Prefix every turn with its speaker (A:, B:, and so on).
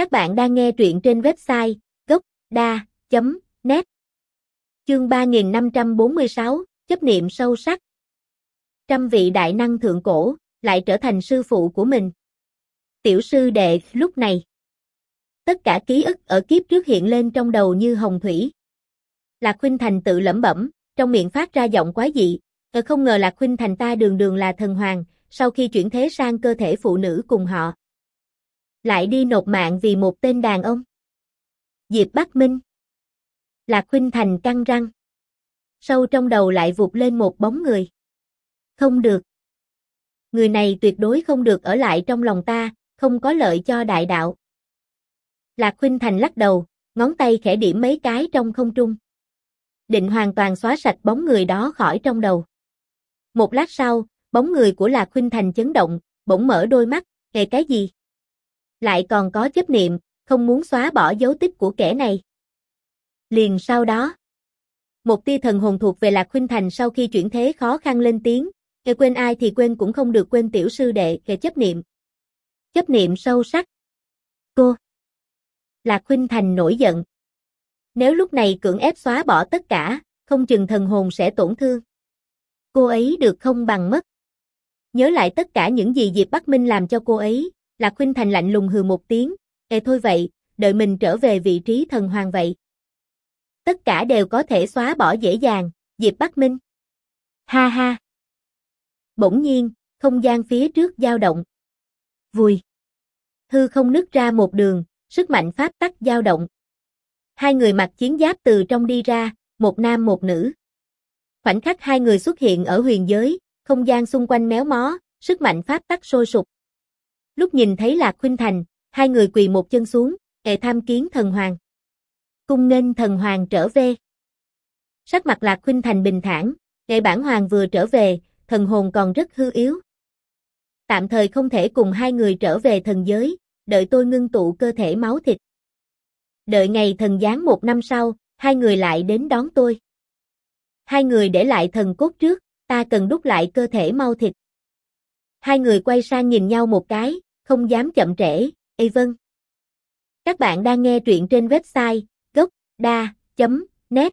A: Các bạn đang nghe truyện trên website gocda.net Chương 3546, chấp niệm sâu sắc. Trăm vị đại năng thượng cổ, lại trở thành sư phụ của mình. Tiểu sư đệ, lúc này. Tất cả ký ức ở kiếp trước hiện lên trong đầu như hồng thủy. Lạc Khuynh Thành tự lẩm bẩm, trong miệng phát ra giọng quái dị, Ờ không ngờ Lạc Khuynh Thành ta đường đường là thần hoàng, sau khi chuyển thế sang cơ thể phụ nữ cùng họ. Lại đi nộp mạng vì một tên đàn ông. Diệp Bắc Minh. Lạc Khuynh Thành căng răng. Sâu trong đầu lại vụt lên một bóng người. Không được. Người này tuyệt đối không được ở lại trong lòng ta, không có lợi cho đại đạo. Lạc Khuynh Thành lắc đầu, ngón tay khẽ điểm mấy cái trong không trung. Định hoàn toàn xóa sạch bóng người đó khỏi trong đầu. Một lát sau, bóng người của Lạc Khuynh Thành chấn động, bỗng mở đôi mắt, kể cái gì? Lại còn có chấp niệm, không muốn xóa bỏ dấu tích của kẻ này. Liền sau đó, một tia thần hồn thuộc về Lạc Khuynh Thành sau khi chuyển thế khó khăn lên tiếng, kẻ quên ai thì quên cũng không được quên tiểu sư đệ kẻ chấp niệm. Chấp niệm sâu sắc. Cô. Lạc Khuynh Thành nổi giận. Nếu lúc này cưỡng ép xóa bỏ tất cả, không chừng thần hồn sẽ tổn thương. Cô ấy được không bằng mất. Nhớ lại tất cả những gì Diệp Bắc Minh làm cho cô ấy, Lạc Khuynh Thành lạnh lùng hừ một tiếng, Ê thôi vậy, đợi mình trở về vị trí thần hoàng vậy. Tất cả đều có thể xóa bỏ dễ dàng, Diệp Bắc Minh. Ha ha. Bỗng nhiên, không gian phía trước dao động. Vùi. Hư không nứt ra một đường, sức mạnh pháp tắc dao động. Hai người mặc chiến giáp từ trong đi ra, một nam một nữ. Khoảnh khắc hai người xuất hiện ở huyền giới, không gian xung quanh méo mó, sức mạnh pháp tắc sôi sục. Lúc nhìn thấy Lạc Khuynh Thành, hai người quỳ một chân xuống, "Ệ tham kiến thần hoàng. Cung nghênh thần hoàng trở về. Sắc mặt Lạc Khuynh Thành bình thản, kệ bản hoàng vừa trở về, thần hồn còn rất hư yếu. Tạm thời không thể cùng hai người trở về thần giới, đợi tôi ngưng tụ cơ thể máu thịt. Đợi ngày thần giáng một năm sau, hai người lại đến đón tôi. Hai người để lại thần cốt trước, ta cần đúc lại cơ thể mau thịt. Hai người quay sang nhìn nhau một cái, không dám chậm trễ, ê vâng. Các bạn đang nghe truyện trên website gocda.net